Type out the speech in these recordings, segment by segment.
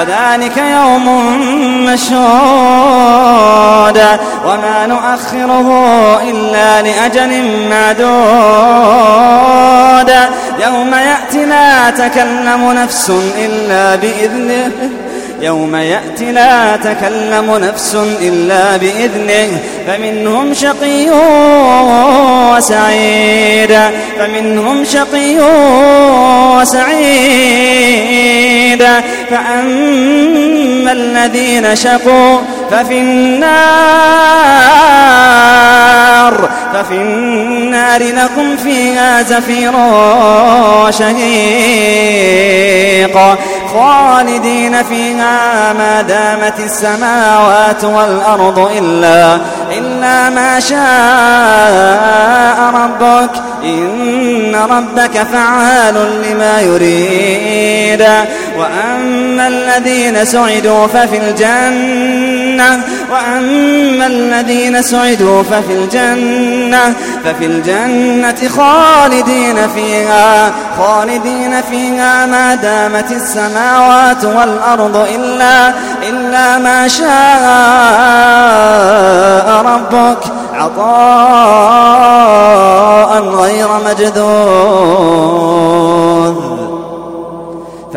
وذلك يوم مشهود وما نؤخره إلا لأجل معدود يوم يأتي لا تكلم نفس إلا بإذنه يوم يأتي لا تكلم نفس إلا بإذنه فمنهم شقي وسعيد فمنهم شقي وسعيد فأما الذين شقوا ففي النار ففي النار لكم فيها زفير وشهيق خالدين فيها ما دامت السماوات والأرض إلا, إلا ما شاء ربك إن ربك فعال لما يريد. الذين سعدوا ففي الجنة وأما الذين سعدوا ففي الجنة ففي الجنة خالدين فيها خالدين فيها ما دامت السماوات والأرض إلا, إلا ما شاء ربك عطاء غير مجذوذ.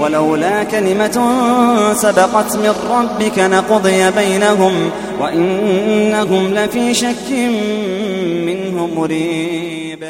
ولولا كلمة سبقت من ربك لقضي بينهم وإنهم لفي شك منه مريب.